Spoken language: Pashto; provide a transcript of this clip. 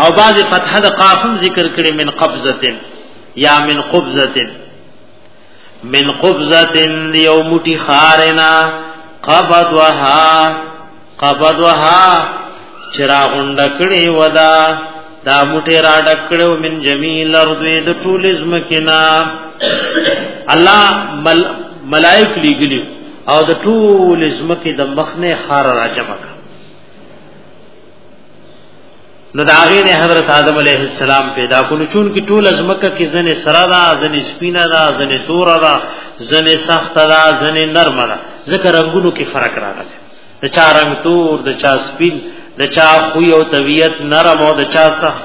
او بعض فتح د قافم ذکر کړي من قبضه یا من قبضه من قبضه یو موټی خارنا قبضها قبضها چرا غونډ کړي ودا دا موټی را ډکړو من جمیل ارض د ټول زمکنا الله مل ملائک لګلی او د ټول زمکه د مخنه خار را جمع کړ نو دا غي نه حضرت آدم علیه السلام پیدا کول چون کی ټول ازمکه کې زنه سرا دا زنه سپینا دا زنه تور دا زنه سخت دا زنه نرم دا ذکر رنگونو کې فرق راغلی د چا رنگ تور د چا سپین د چا خو یو طبیعت نرم او د چا سخت